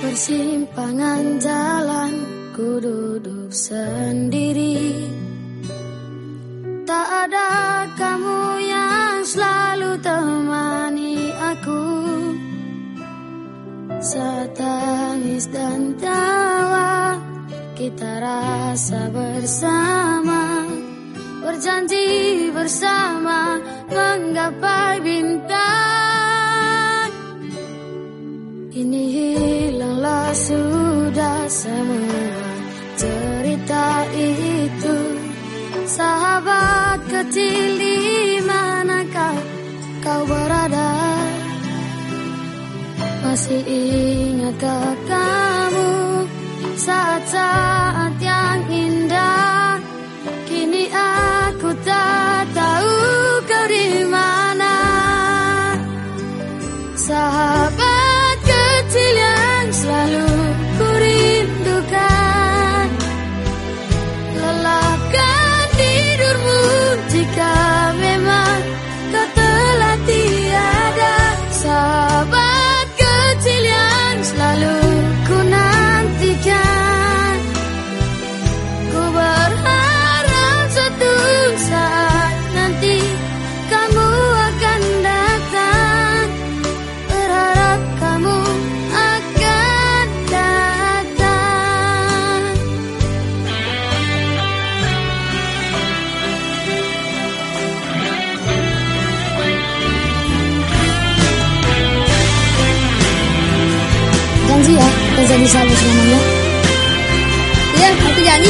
Persimpangan jalan ku duduk sendiri. Tak ada kamu yang selalu temani aku. Saat tangis dan tawa kita rasa bersama. Berjanji bersama menggapai bintang kecil di manakah kau berada? Masih ingatkah kamu 어디서 하시는 거예요? 그냥 가족이 아니